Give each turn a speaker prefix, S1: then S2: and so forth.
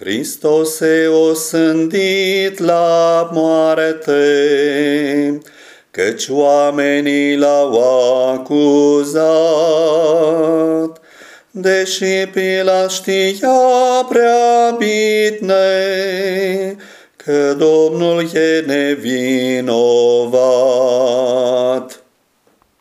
S1: Hristos e osândit la moarte, căci oamenii l-au acuzat. Deși pila știa prea bine că Domnul e nevinovat.